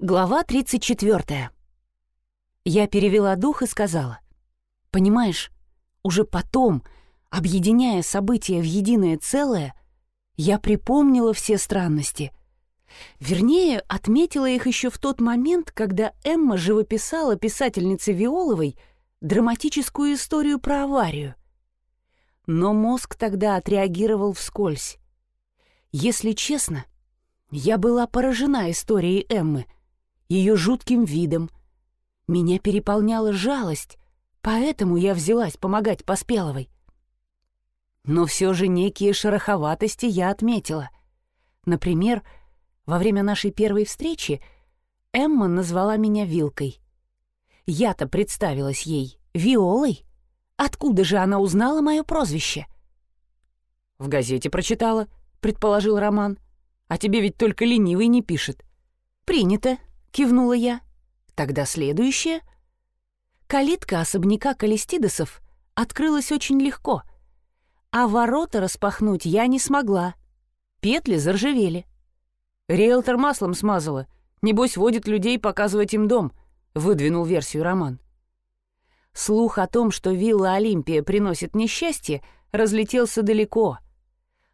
Глава 34. Я перевела дух и сказала. «Понимаешь, уже потом, объединяя события в единое целое, я припомнила все странности. Вернее, отметила их еще в тот момент, когда Эмма живописала писательнице Виоловой драматическую историю про аварию. Но мозг тогда отреагировал вскользь. Если честно, я была поражена историей Эммы — ее жутким видом. Меня переполняла жалость, поэтому я взялась помогать Поспеловой. Но все же некие шероховатости я отметила. Например, во время нашей первой встречи Эмма назвала меня Вилкой. Я-то представилась ей Виолой. Откуда же она узнала мое прозвище? «В газете прочитала», — предположил Роман. «А тебе ведь только ленивый не пишет». «Принято», кивнула я. Тогда следующее. Калитка особняка Калистидосов открылась очень легко, а ворота распахнуть я не смогла. Петли заржавели. Риэлтор маслом смазала. Небось, водит людей показывать им дом, выдвинул версию Роман. Слух о том, что вилла Олимпия приносит несчастье, разлетелся далеко.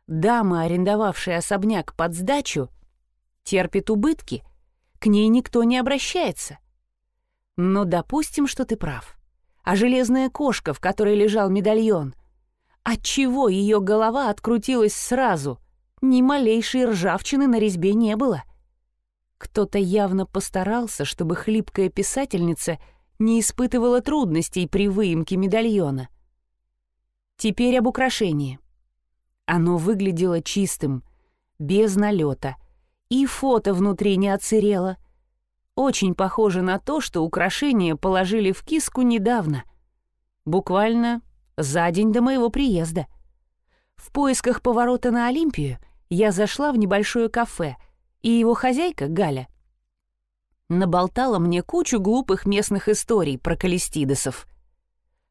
Дама, арендовавшая особняк под сдачу, терпит убытки — к ней никто не обращается. Но допустим, что ты прав. А железная кошка, в которой лежал медальон, отчего ее голова открутилась сразу? Ни малейшей ржавчины на резьбе не было. Кто-то явно постарался, чтобы хлипкая писательница не испытывала трудностей при выемке медальона. Теперь об украшении. Оно выглядело чистым, без налета — и фото внутри не отсырело. Очень похоже на то, что украшения положили в киску недавно. Буквально за день до моего приезда. В поисках поворота на Олимпию я зашла в небольшое кафе, и его хозяйка, Галя, наболтала мне кучу глупых местных историй про калистидосов.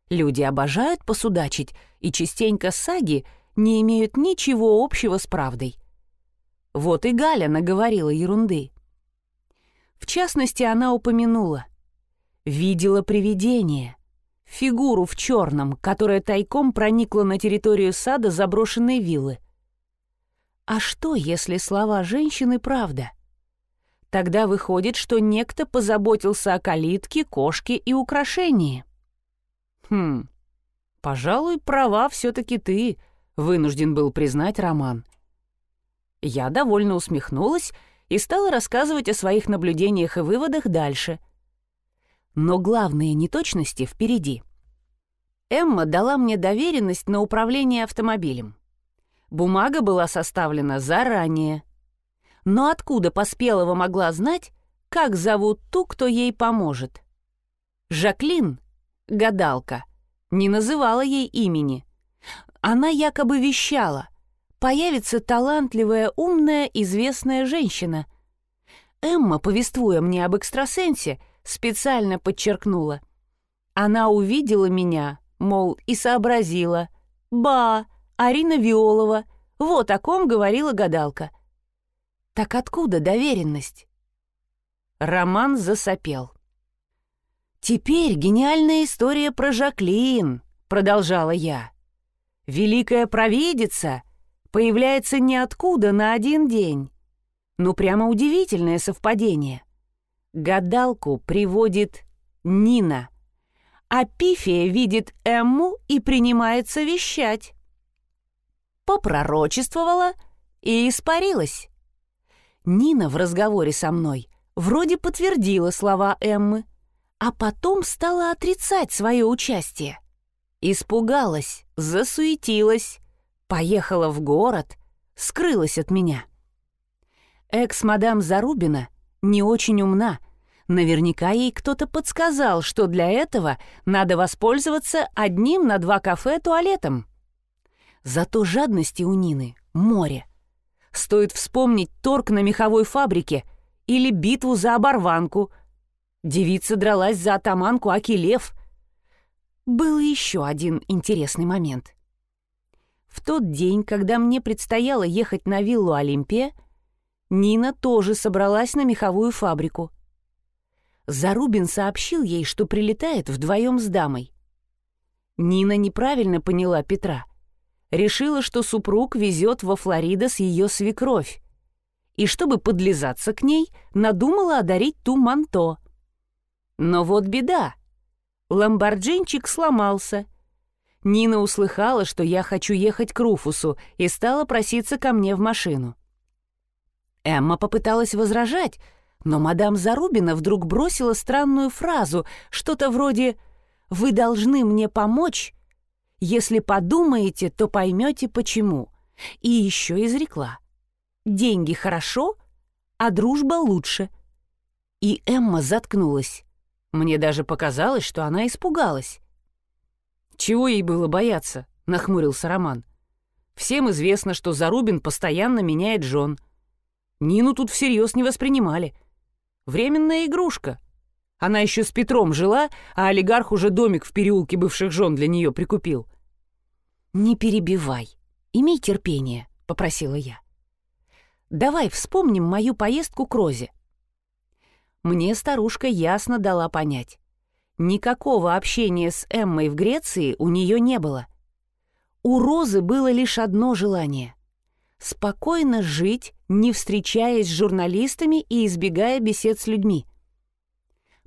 Люди обожают посудачить, и частенько саги не имеют ничего общего с правдой. Вот и Галя наговорила ерунды. В частности, она упомянула. Видела привидение, фигуру в черном, которая тайком проникла на территорию сада заброшенной виллы. А что, если слова женщины правда? Тогда выходит, что некто позаботился о калитке, кошке и украшении. Хм, пожалуй, права все-таки ты, вынужден был признать Роман. Я довольно усмехнулась и стала рассказывать о своих наблюдениях и выводах дальше. Но главные неточности впереди. Эмма дала мне доверенность на управление автомобилем. Бумага была составлена заранее. Но откуда Поспелова могла знать, как зовут ту, кто ей поможет? Жаклин, гадалка, не называла ей имени. Она якобы вещала — появится талантливая, умная, известная женщина. Эмма, повествуя мне об экстрасенсе, специально подчеркнула. Она увидела меня, мол, и сообразила. «Ба, Арина Виолова, вот о ком говорила гадалка». Так откуда доверенность? Роман засопел. «Теперь гениальная история про Жаклин», — продолжала я. «Великая провидица, появляется ниоткуда на один день. Ну, прямо удивительное совпадение. Гадалку приводит Нина, а Пифия видит Эмму и принимается вещать. Попророчествовала и испарилась. Нина в разговоре со мной вроде подтвердила слова Эммы, а потом стала отрицать свое участие. Испугалась, засуетилась, Поехала в город, скрылась от меня. Экс-мадам Зарубина не очень умна. Наверняка ей кто-то подсказал, что для этого надо воспользоваться одним на два кафе туалетом. Зато жадности у Нины море. Стоит вспомнить торг на меховой фабрике или битву за оборванку. Девица дралась за атаманку Акилев. Был еще один интересный момент. В тот день, когда мне предстояло ехать на виллу Олимпия, Нина тоже собралась на меховую фабрику. Зарубин сообщил ей, что прилетает вдвоем с дамой. Нина неправильно поняла Петра. Решила, что супруг везет во Флорида с ее свекровь. И чтобы подлизаться к ней, надумала одарить ту манто. Но вот беда. Ламборджинчик сломался. Нина услыхала, что я хочу ехать к Руфусу, и стала проситься ко мне в машину. Эмма попыталась возражать, но мадам Зарубина вдруг бросила странную фразу, что-то вроде «Вы должны мне помочь. Если подумаете, то поймете, почему». И еще изрекла «Деньги хорошо, а дружба лучше». И Эмма заткнулась. Мне даже показалось, что она испугалась. «Чего ей было бояться?» — нахмурился Роман. «Всем известно, что Зарубин постоянно меняет жен. Нину тут всерьез не воспринимали. Временная игрушка. Она еще с Петром жила, а олигарх уже домик в переулке бывших жен для нее прикупил». «Не перебивай. Имей терпение», — попросила я. «Давай вспомним мою поездку к Розе мне старушка ясно дала понять. Никакого общения с Эммой в Греции у нее не было. У Розы было лишь одно желание — спокойно жить, не встречаясь с журналистами и избегая бесед с людьми.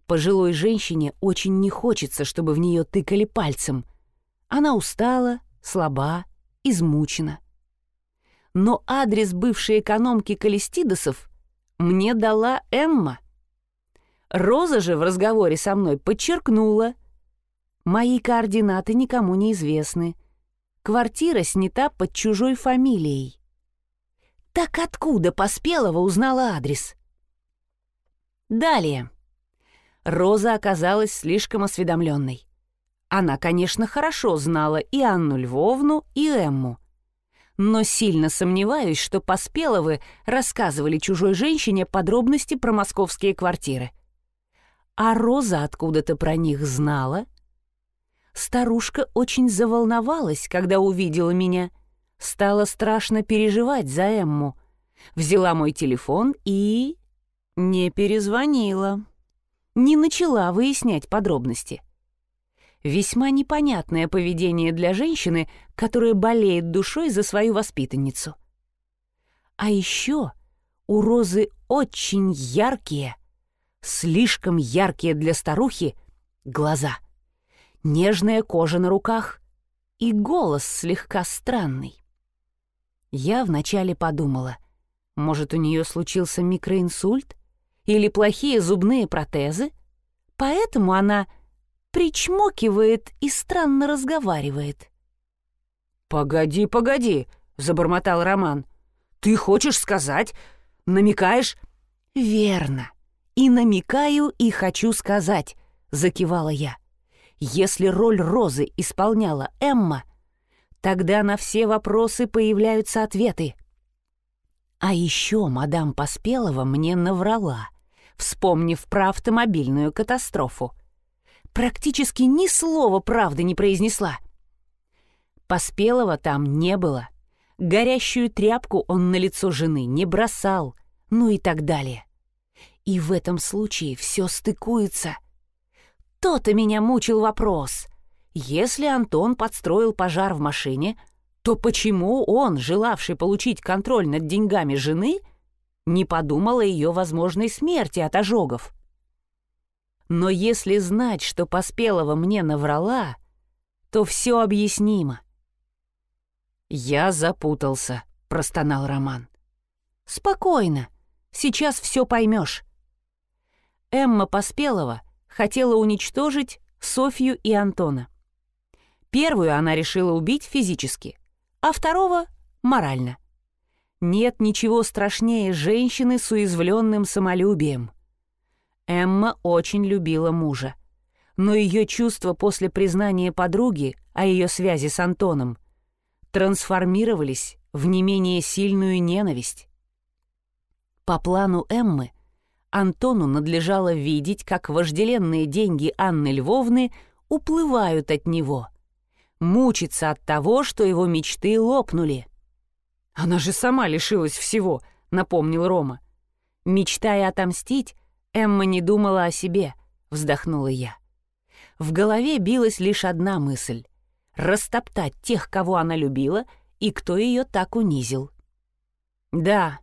Пожилой женщине очень не хочется, чтобы в нее тыкали пальцем. Она устала, слаба, измучена. Но адрес бывшей экономки Калистидосов мне дала Эмма. Роза же в разговоре со мной подчеркнула. Мои координаты никому не известны. Квартира снята под чужой фамилией. Так откуда Поспелова узнала адрес? Далее. Роза оказалась слишком осведомленной. Она, конечно, хорошо знала и Анну Львовну, и Эмму. Но сильно сомневаюсь, что Поспеловы рассказывали чужой женщине подробности про московские квартиры. А Роза откуда-то про них знала. Старушка очень заволновалась, когда увидела меня. Стала страшно переживать за Эмму. Взяла мой телефон и... не перезвонила. Не начала выяснять подробности. Весьма непонятное поведение для женщины, которая болеет душой за свою воспитанницу. А еще у Розы очень яркие, слишком яркие для старухи глаза, нежная кожа на руках и голос слегка странный. Я вначале подумала, может, у нее случился микроинсульт или плохие зубные протезы, поэтому она причмокивает и странно разговаривает. «Погоди, погоди», — забормотал Роман. «Ты хочешь сказать, намекаешь?» «Верно. «И намекаю, и хочу сказать», — закивала я. «Если роль Розы исполняла Эмма, тогда на все вопросы появляются ответы». А еще мадам Поспелова мне наврала, вспомнив про автомобильную катастрофу. Практически ни слова правды не произнесла. Поспелова там не было. Горящую тряпку он на лицо жены не бросал, ну и так далее. И в этом случае все стыкуется. То-то меня мучил вопрос. Если Антон подстроил пожар в машине, то почему он, желавший получить контроль над деньгами жены, не подумал о ее возможной смерти от ожогов? Но если знать, что Поспелова мне наврала, то все объяснимо. «Я запутался», — простонал Роман. «Спокойно. Сейчас все поймешь. Эмма Поспелова хотела уничтожить Софью и Антона. Первую она решила убить физически, а второго — морально. Нет ничего страшнее женщины с уязвленным самолюбием. Эмма очень любила мужа, но ее чувства после признания подруги о ее связи с Антоном трансформировались в не менее сильную ненависть. По плану Эммы — Антону надлежало видеть, как вожделенные деньги Анны Львовны уплывают от него. Мучиться от того, что его мечты лопнули. «Она же сама лишилась всего», — напомнил Рома. Мечтая отомстить, Эмма не думала о себе, вздохнула я. В голове билась лишь одна мысль — растоптать тех, кого она любила, и кто ее так унизил. Да,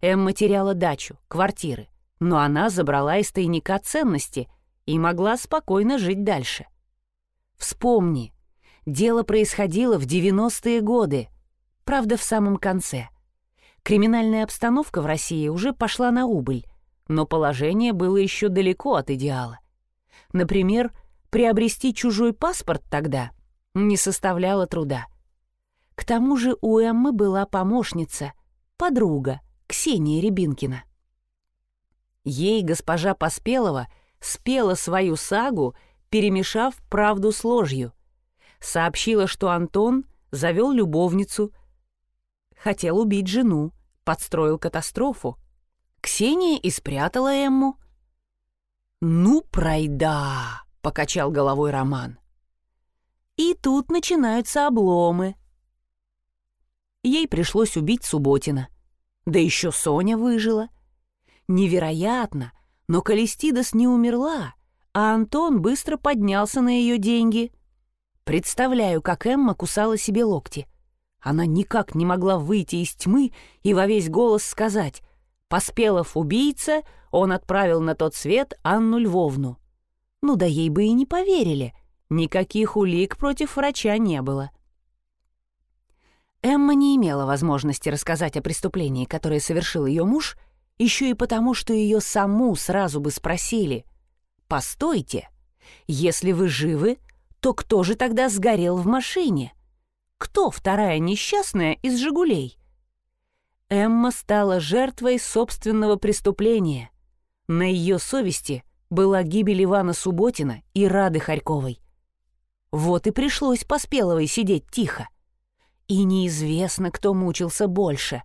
Эмма теряла дачу, квартиры, но она забрала из тайника ценности и могла спокойно жить дальше. Вспомни, дело происходило в 90-е годы, правда, в самом конце. Криминальная обстановка в России уже пошла на убыль, но положение было еще далеко от идеала. Например, приобрести чужой паспорт тогда не составляло труда. К тому же у Эммы была помощница, подруга, Ксения Рябинкина. Ей госпожа Поспелова спела свою сагу, перемешав правду с ложью. Сообщила, что Антон завел любовницу, хотел убить жену, подстроил катастрофу. Ксения и спрятала Эмму. «Ну, пройда!» — покачал головой Роман. И тут начинаются обломы. Ей пришлось убить Субботина. Да еще Соня выжила. Невероятно, но Калистидас не умерла, а Антон быстро поднялся на ее деньги. Представляю, как Эмма кусала себе локти. Она никак не могла выйти из тьмы и во весь голос сказать «Поспелов убийца, он отправил на тот свет Анну Львовну». Ну да ей бы и не поверили. Никаких улик против врача не было. Эмма не имела возможности рассказать о преступлении, которое совершил ее муж, еще и потому, что ее саму сразу бы спросили «Постойте, если вы живы, то кто же тогда сгорел в машине? Кто вторая несчастная из «Жигулей»?» Эмма стала жертвой собственного преступления. На ее совести была гибель Ивана Субботина и Рады Харьковой. Вот и пришлось Поспеловой сидеть тихо. И неизвестно, кто мучился больше.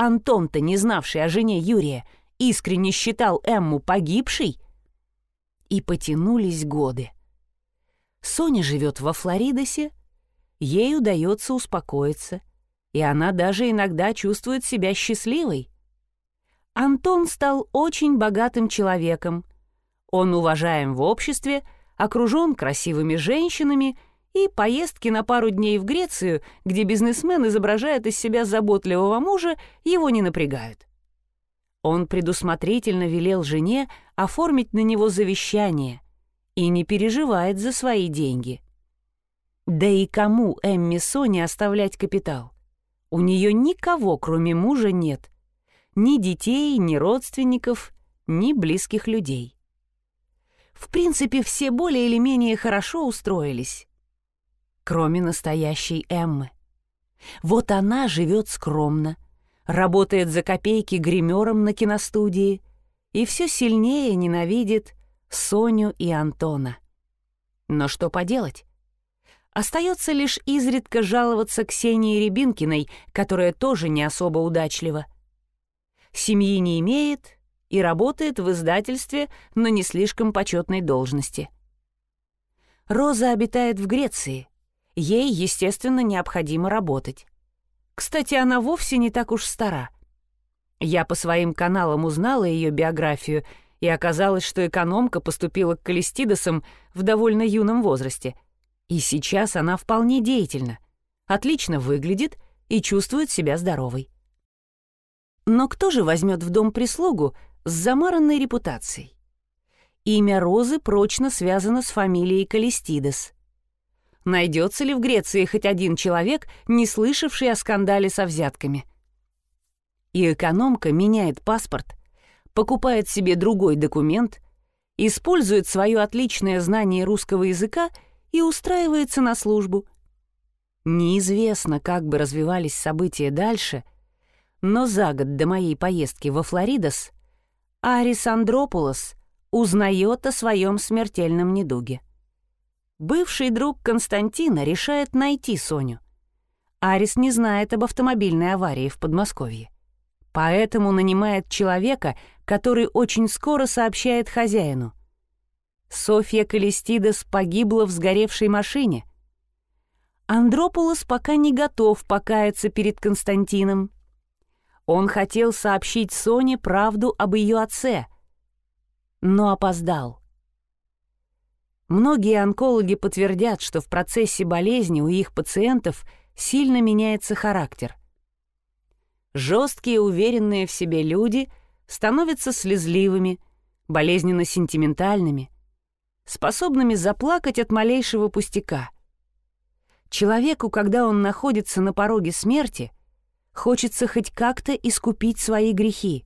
Антон-то, не знавший о жене Юрия, искренне считал Эмму погибшей. И потянулись годы. Соня живет во Флоридосе, ей удается успокоиться, и она даже иногда чувствует себя счастливой. Антон стал очень богатым человеком, он уважаем в обществе, окружен красивыми женщинами и поездки на пару дней в Грецию, где бизнесмен изображает из себя заботливого мужа, его не напрягают. Он предусмотрительно велел жене оформить на него завещание и не переживает за свои деньги. Да и кому Эмми Соне оставлять капитал? У нее никого, кроме мужа, нет. Ни детей, ни родственников, ни близких людей. В принципе, все более или менее хорошо устроились. Кроме настоящей Эммы. Вот она живет скромно, работает за копейки гримером на киностудии и все сильнее ненавидит Соню и Антона. Но что поделать? Остается лишь изредка жаловаться Ксении Рябинкиной, которая тоже не особо удачлива. Семьи не имеет, и работает в издательстве на не слишком почетной должности. Роза обитает в Греции. Ей, естественно, необходимо работать. Кстати, она вовсе не так уж стара. Я по своим каналам узнала ее биографию, и оказалось, что экономка поступила к Калистидосам в довольно юном возрасте. И сейчас она вполне деятельна, отлично выглядит и чувствует себя здоровой. Но кто же возьмет в дом прислугу, с замаранной репутацией. Имя Розы прочно связано с фамилией Калистидес. Найдется ли в Греции хоть один человек, не слышавший о скандале со взятками? И экономка меняет паспорт, покупает себе другой документ, использует свое отличное знание русского языка и устраивается на службу. Неизвестно, как бы развивались события дальше, но за год до моей поездки во Флоридос Арис Андропулос узнает о своем смертельном недуге. Бывший друг Константина решает найти Соню. Арис не знает об автомобильной аварии в Подмосковье. Поэтому нанимает человека, который очень скоро сообщает хозяину. Софья Калистидес погибла в сгоревшей машине. Андропулос пока не готов покаяться перед Константином. Он хотел сообщить Соне правду об ее отце. но опоздал. Многие онкологи подтвердят, что в процессе болезни у их пациентов сильно меняется характер. Жесткие, уверенные в себе люди становятся слезливыми, болезненно сентиментальными, способными заплакать от малейшего пустяка. Человеку, когда он находится на пороге смерти, хочется хоть как-то искупить свои грехи.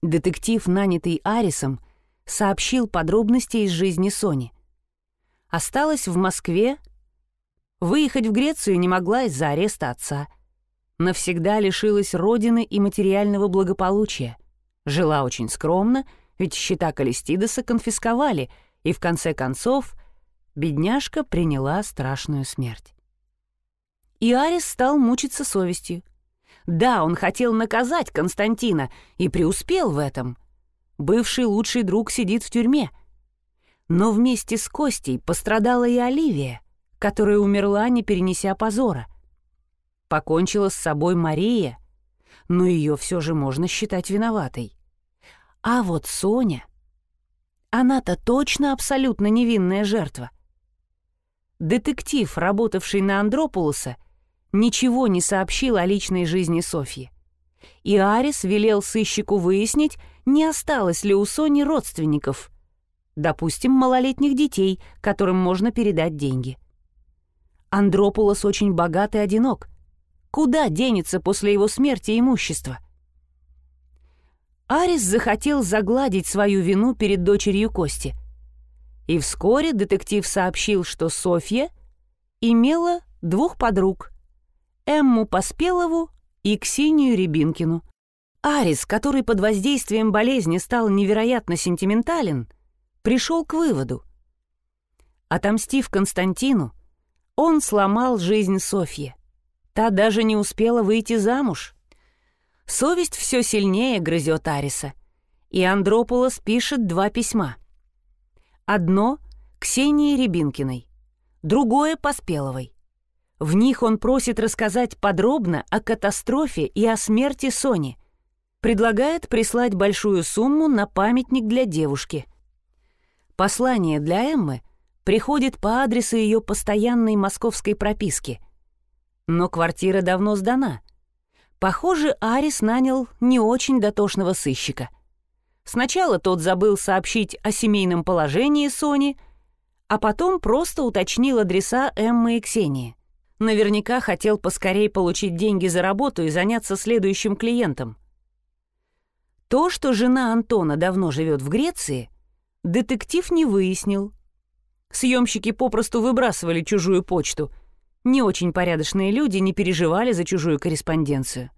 Детектив, нанятый Арисом, сообщил подробности из жизни Сони. Осталась в Москве, выехать в Грецию не могла из-за ареста отца. Навсегда лишилась родины и материального благополучия. Жила очень скромно, ведь счета Калистидоса конфисковали, и в конце концов бедняжка приняла страшную смерть. И Арис стал мучиться совестью. Да, он хотел наказать Константина и преуспел в этом. Бывший лучший друг сидит в тюрьме. Но вместе с Костей пострадала и Оливия, которая умерла, не перенеся позора. Покончила с собой Мария, но ее все же можно считать виноватой. А вот Соня... Она-то точно абсолютно невинная жертва. Детектив, работавший на Андропулоса, ничего не сообщил о личной жизни Софьи. И Арис велел сыщику выяснить, не осталось ли у Сони родственников, допустим, малолетних детей, которым можно передать деньги. Андропулос очень богат и одинок. Куда денется после его смерти имущество? Арис захотел загладить свою вину перед дочерью Кости. И вскоре детектив сообщил, что Софья имела двух подруг — Эмму Поспелову и Ксению Рябинкину. Арис, который под воздействием болезни стал невероятно сентиментален, пришел к выводу. Отомстив Константину, он сломал жизнь Софьи. Та даже не успела выйти замуж. Совесть все сильнее грызет Ариса, и Андрополос пишет два письма. Одно — Ксении Рябинкиной, другое — Поспеловой. В них он просит рассказать подробно о катастрофе и о смерти Сони. Предлагает прислать большую сумму на памятник для девушки. Послание для Эммы приходит по адресу ее постоянной московской прописки. Но квартира давно сдана. Похоже, Арис нанял не очень дотошного сыщика. Сначала тот забыл сообщить о семейном положении Сони, а потом просто уточнил адреса Эммы и Ксении. Наверняка хотел поскорей получить деньги за работу и заняться следующим клиентом. То, что жена Антона давно живет в Греции, детектив не выяснил. Съемщики попросту выбрасывали чужую почту. Не очень порядочные люди не переживали за чужую корреспонденцию.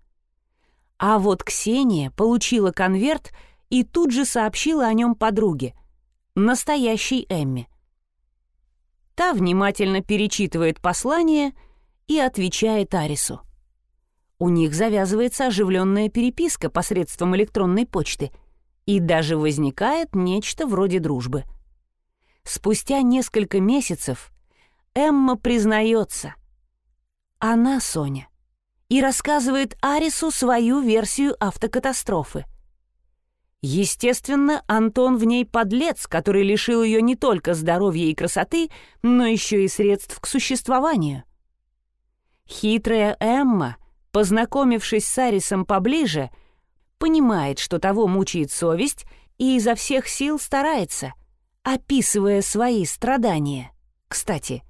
А вот Ксения получила конверт и тут же сообщила о нем подруге, настоящей Эмме. Та внимательно перечитывает послание — и отвечает Арису. У них завязывается оживленная переписка посредством электронной почты, и даже возникает нечто вроде дружбы. Спустя несколько месяцев Эмма признается. Она Соня. И рассказывает Арису свою версию автокатастрофы. Естественно, Антон в ней подлец, который лишил ее не только здоровья и красоты, но еще и средств к существованию. Хитрая Эмма, познакомившись с Арисом поближе, понимает, что того мучает совесть и изо всех сил старается, описывая свои страдания. Кстати,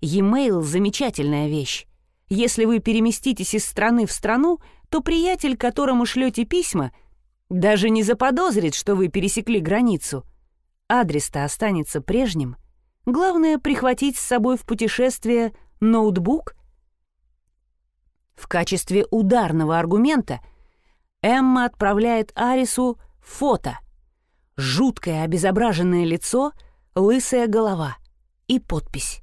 e-mail — замечательная вещь. Если вы переместитесь из страны в страну, то приятель, которому шлете письма, даже не заподозрит, что вы пересекли границу. Адрес-то останется прежним. Главное — прихватить с собой в путешествие ноутбук — в качестве ударного аргумента Эмма отправляет Арису фото. Жуткое обезображенное лицо, лысая голова и подпись.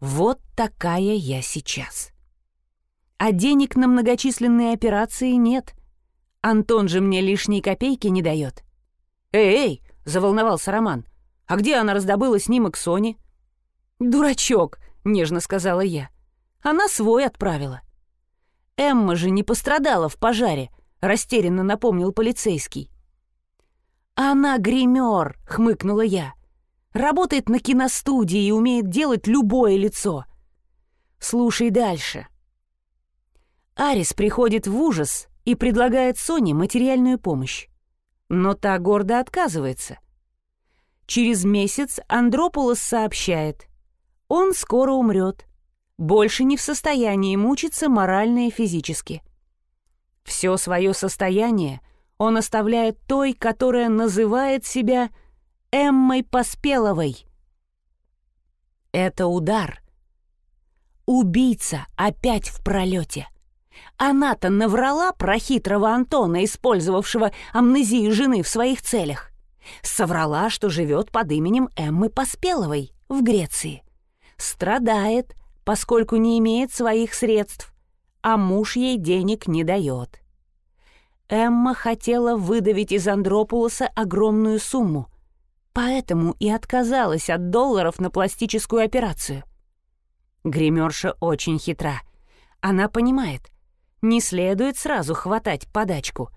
«Вот такая я сейчас». А денег на многочисленные операции нет. Антон же мне лишней копейки не дает. «Эй, эй!» — заволновался Роман. «А где она раздобыла снимок Сони?» «Дурачок!» — нежно сказала я. «Она свой отправила». Эмма же не пострадала в пожаре, растерянно напомнил полицейский. «Она гример!» — хмыкнула я. «Работает на киностудии и умеет делать любое лицо. Слушай дальше». Арис приходит в ужас и предлагает Соне материальную помощь. Но та гордо отказывается. Через месяц Андропулос сообщает. Он скоро умрет. Больше не в состоянии мучиться морально и физически. Все свое состояние он оставляет той, которая называет себя Эммой Поспеловой. Это удар. Убийца опять в пролете. Она-то наврала про хитрого Антона, использовавшего амнезию жены в своих целях. Соврала, что живет под именем Эммы Поспеловой в Греции. Страдает, поскольку не имеет своих средств, а муж ей денег не дает. Эмма хотела выдавить из Андропулоса огромную сумму, поэтому и отказалась от долларов на пластическую операцию. Гримерша очень хитра. Она понимает, не следует сразу хватать подачку.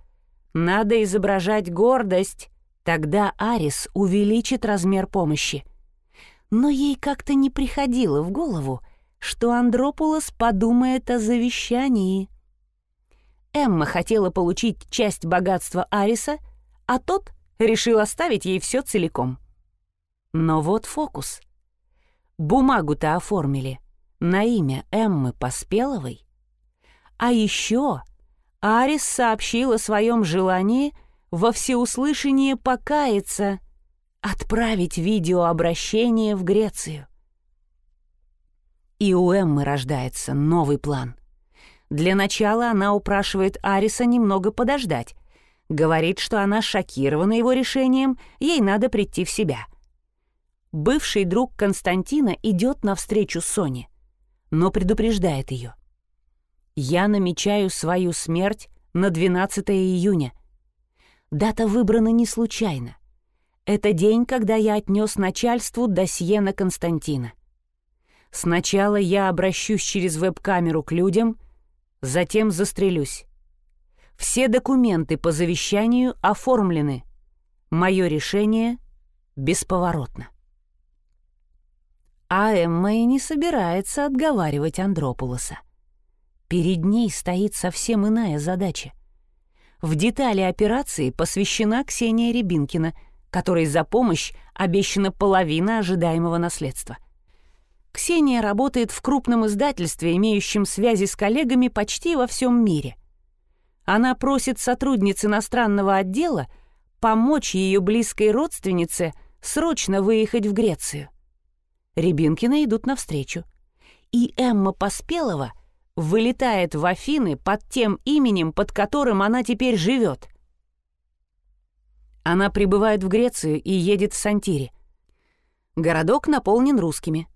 Надо изображать гордость, тогда Арис увеличит размер помощи. Но ей как-то не приходило в голову, что Андропулос подумает о завещании. Эмма хотела получить часть богатства Ариса, а тот решил оставить ей все целиком. Но вот фокус. Бумагу-то оформили на имя Эммы Поспеловой. А еще Арис сообщил о своем желании во всеуслышание покаяться, отправить видеообращение в Грецию. И у Эммы рождается новый план. Для начала она упрашивает Ариса немного подождать. Говорит, что она шокирована его решением, ей надо прийти в себя. Бывший друг Константина идет навстречу Соне, но предупреждает ее — я намечаю свою смерть на 12 июня. Дата выбрана не случайно. Это день, когда я отнес начальству досье на Константина. Сначала я обращусь через веб-камеру к людям, затем застрелюсь. Все документы по завещанию оформлены. Мое решение бесповоротно. А Эмма и не собирается отговаривать Андропулоса. Перед ней стоит совсем иная задача. В детали операции посвящена Ксения Рябинкина, которой за помощь обещана половина ожидаемого наследства. Ксения работает в крупном издательстве, имеющем связи с коллегами почти во всем мире. Она просит сотрудниц иностранного отдела помочь ее близкой родственнице срочно выехать в Грецию. Рябинкины идут навстречу. И Эмма Поспелова вылетает в Афины под тем именем, под которым она теперь живет. Она прибывает в Грецию и едет в Сантири. Городок наполнен русскими.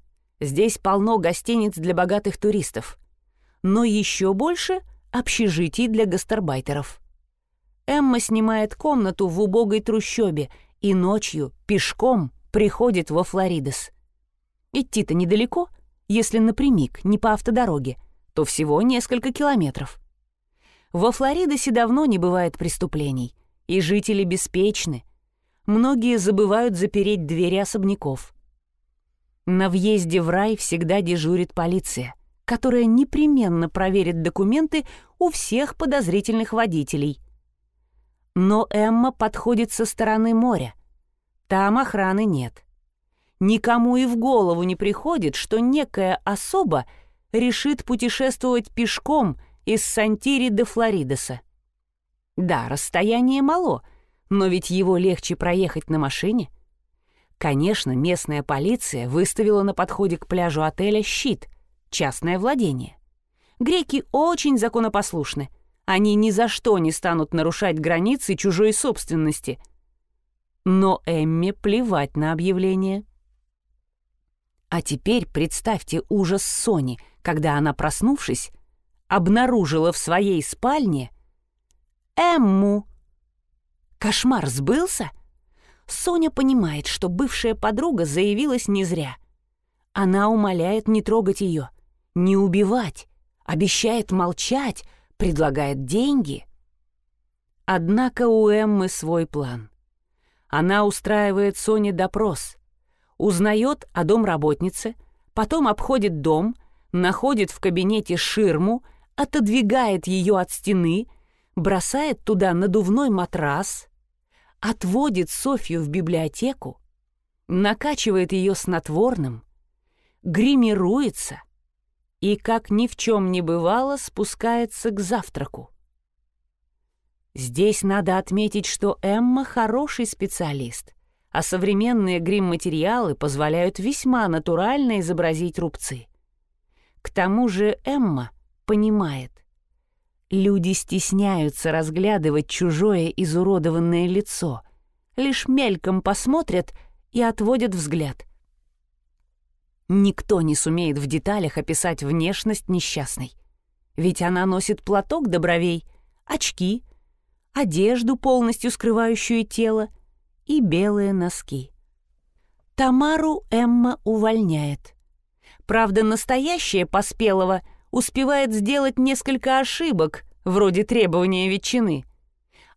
Здесь полно гостиниц для богатых туристов. Но еще больше общежитий для гастарбайтеров. Эмма снимает комнату в убогой трущобе и ночью пешком приходит во Флоридес. Идти-то недалеко, если напрямик, не по автодороге — то всего несколько километров. Во Флоридосе давно не бывает преступлений, и жители беспечны. Многие забывают запереть двери особняков. На въезде в рай всегда дежурит полиция, которая непременно проверит документы у всех подозрительных водителей. Но Эмма подходит со стороны моря. Там охраны нет. Никому и в голову не приходит, что некая особа — решит путешествовать пешком из Сантири до Флоридоса. Да, расстояние мало, но ведь его легче проехать на машине. Конечно, местная полиция выставила на подходе к пляжу отеля щит, частное владение. Греки очень законопослушны. Они ни за что не станут нарушать границы чужой собственности. Но Эмме плевать на объявление. А теперь представьте ужас Сони — когда она, проснувшись, обнаружила в своей спальне Эмму. Кошмар сбылся? Соня понимает, что бывшая подруга заявилась не зря. Она умоляет не трогать ее, не убивать, обещает молчать, предлагает деньги. Однако у Эммы свой план. Она устраивает Соне допрос, узнает о домработнице, потом обходит дом, находит в кабинете ширму, отодвигает ее от стены, бросает туда надувной матрас, отводит Софью в библиотеку, накачивает ее снотворным, гримируется и, как ни в чем не бывало, спускается к завтраку. Здесь надо отметить, что Эмма хороший специалист, а современные грим-материалы позволяют весьма натурально изобразить рубцы. К тому же Эмма понимает, люди стесняются разглядывать чужое изуродованное лицо, лишь мельком посмотрят и отводят взгляд. Никто не сумеет в деталях описать внешность несчастной. Ведь она носит платок до бровей, очки, одежду, полностью скрывающую тело, и белые носки. Тамару Эмма увольняет. Правда, настоящая Поспелова успевает сделать несколько ошибок, вроде требования ветчины.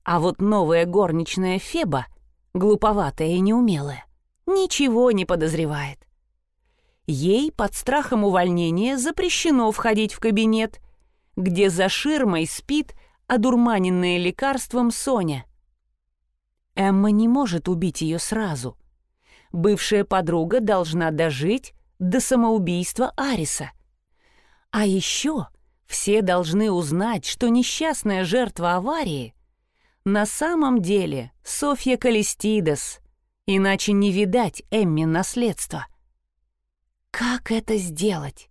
А вот новая горничная Феба, глуповатая и неумелая, ничего не подозревает. Ей под страхом увольнения запрещено входить в кабинет, где за ширмой спит одурманенная лекарством Соня. Эмма не может убить ее сразу. Бывшая подруга должна дожить до самоубийства Ариса. А еще все должны узнать, что несчастная жертва аварии на самом деле Софья Калистидес, иначе не видать Эмме наследства. Как это сделать?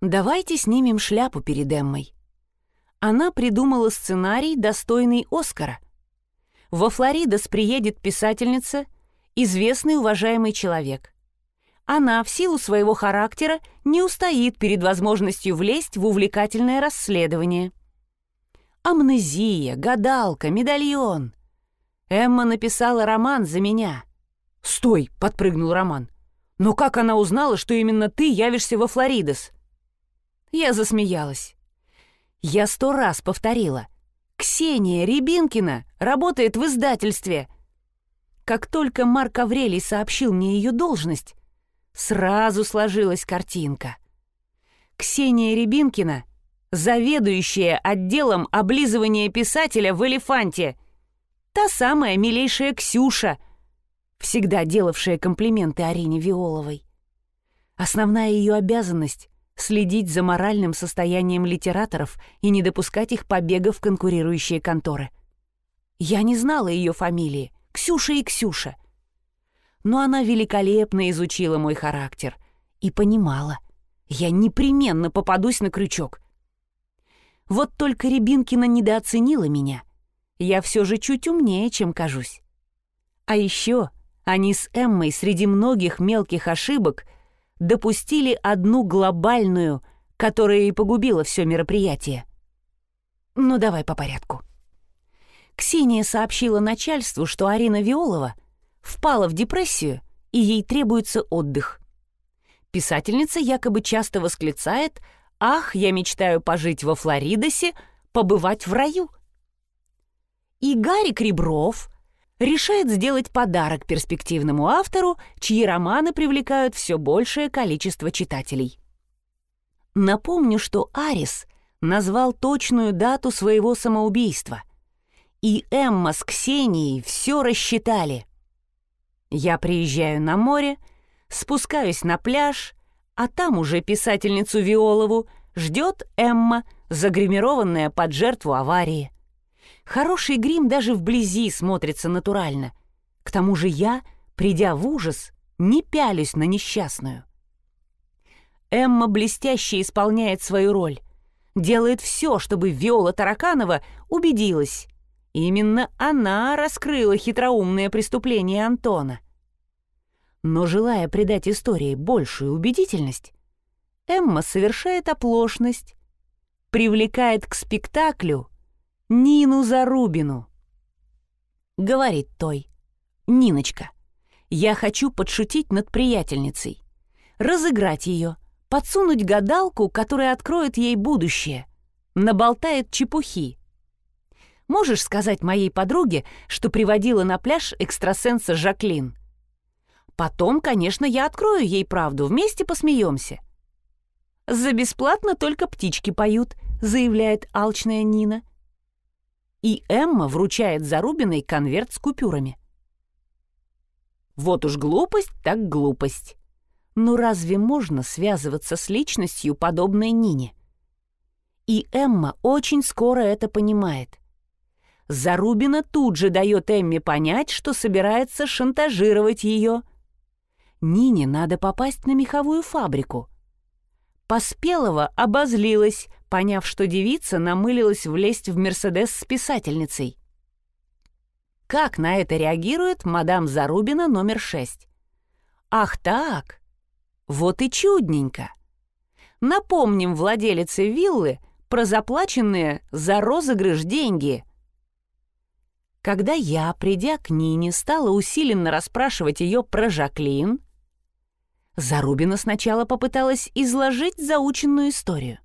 Давайте снимем шляпу перед Эммой. Она придумала сценарий, достойный Оскара. Во Флоридос приедет писательница, известный уважаемый человек. Она в силу своего характера не устоит перед возможностью влезть в увлекательное расследование. Амнезия, гадалка, медальон. Эмма написала роман за меня. «Стой!» — подпрыгнул Роман. «Но как она узнала, что именно ты явишься во Флоридос?» Я засмеялась. Я сто раз повторила. Ксения Рябинкина работает в издательстве. Как только Марк Аврелий сообщил мне ее должность, сразу сложилась картинка. Ксения Рябинкина — заведующая отделом облизывания писателя в «Элефанте». Та самая милейшая Ксюша — всегда делавшая комплименты Арине Виоловой. Основная ее обязанность — следить за моральным состоянием литераторов и не допускать их побега в конкурирующие конторы. Я не знала ее фамилии — Ксюша и Ксюша. Но она великолепно изучила мой характер и понимала, я непременно попадусь на крючок. Вот только Рябинкина недооценила меня. Я все же чуть умнее, чем кажусь. А еще они с Эммой среди многих мелких ошибок допустили одну глобальную, которая и погубила все мероприятие. Ну, давай по порядку. Ксения сообщила начальству, что Арина Виолова впала в депрессию, и ей требуется отдых. Писательница якобы часто восклицает «Ах, я мечтаю пожить во Флоридосе, побывать в раю». И Гарик Ребров решает сделать подарок перспективному автору, чьи романы привлекают все большее количество читателей. Напомню, что Арис назвал точную дату своего самоубийства. И Эмма с Ксенией все рассчитали. Я приезжаю на море, спускаюсь на пляж, а там уже писательницу Виолову ждет Эмма, загримированная под жертву аварии. Хороший грим даже вблизи смотрится натурально. К тому же я, придя в ужас, не пялюсь на несчастную. Эмма блестяще исполняет свою роль. Делает все, чтобы Виола Тараканова убедилась. Именно она раскрыла хитроумное преступление Антона. Но желая придать истории большую убедительность, Эмма совершает оплошность, привлекает к спектаклю Нину Зарубину. Говорит той. Ниночка, я хочу подшутить над приятельницей. Разыграть ее, подсунуть гадалку, которая откроет ей будущее. Наболтает чепухи. Можешь сказать моей подруге, что приводила на пляж экстрасенса Жаклин? Потом, конечно, я открою ей правду, вместе посмеемся. «За бесплатно только птички поют», — заявляет алчная Нина. И Эмма вручает Зарубиной конверт с купюрами. Вот уж глупость так глупость. Но разве можно связываться с личностью, подобной Нине? И Эмма очень скоро это понимает. Зарубина тут же дает Эмме понять, что собирается шантажировать ее. Нине надо попасть на меховую фабрику. Поспелова обозлилась, поняв, что девица намылилась влезть в «Мерседес» с писательницей. Как на это реагирует мадам Зарубина номер шесть? Ах так! Вот и чудненько. Напомним владелице виллы про заплаченные за розыгрыш деньги. Когда я, придя к Нине, стала усиленно расспрашивать ее про Жаклин, Зарубина сначала попыталась изложить заученную историю.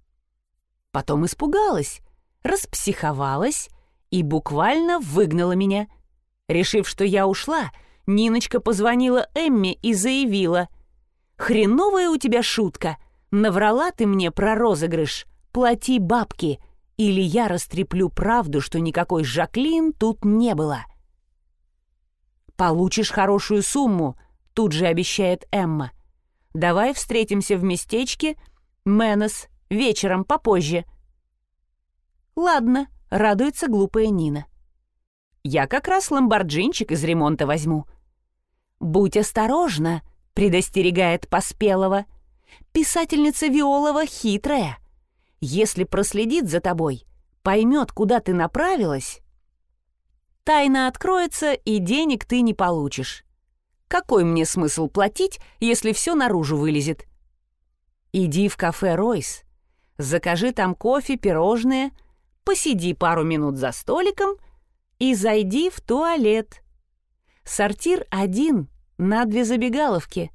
Потом испугалась, распсиховалась и буквально выгнала меня. Решив, что я ушла, Ниночка позвонила Эмме и заявила. «Хреновая у тебя шутка. Наврала ты мне про розыгрыш. Плати бабки, или я растреплю правду, что никакой Жаклин тут не было». «Получишь хорошую сумму», — тут же обещает Эмма. Давай встретимся в местечке Менос вечером попозже». «Ладно», — радуется глупая Нина. «Я как раз ламборджинчик из ремонта возьму». «Будь осторожна», — предостерегает Поспелова. «Писательница Виолова хитрая. Если проследит за тобой, поймет, куда ты направилась, тайна откроется, и денег ты не получишь. Какой мне смысл платить, если все наружу вылезет? Иди в кафе «Ройс», закажи там кофе, пирожные, посиди пару минут за столиком и зайди в туалет. Сортир один на две забегаловки.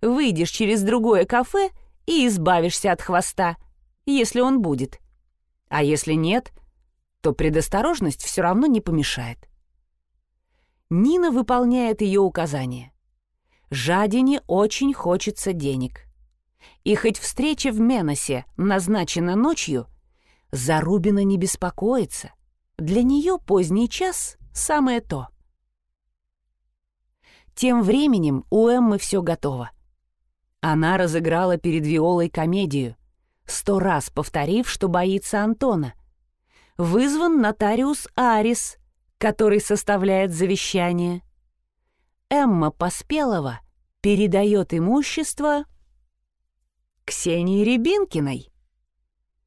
Выйдешь через другое кафе и избавишься от хвоста, если он будет. А если нет, то предосторожность все равно не помешает. Нина выполняет ее указания. Жадине очень хочется денег. И хоть встреча в Меносе назначена ночью, Зарубина не беспокоится. Для нее поздний час — самое то. Тем временем у Эммы все готово. Она разыграла перед Виолой комедию, сто раз повторив, что боится Антона. Вызван нотариус Арис, который составляет завещание. Эмма Поспелова передает имущество Ксении Рябинкиной.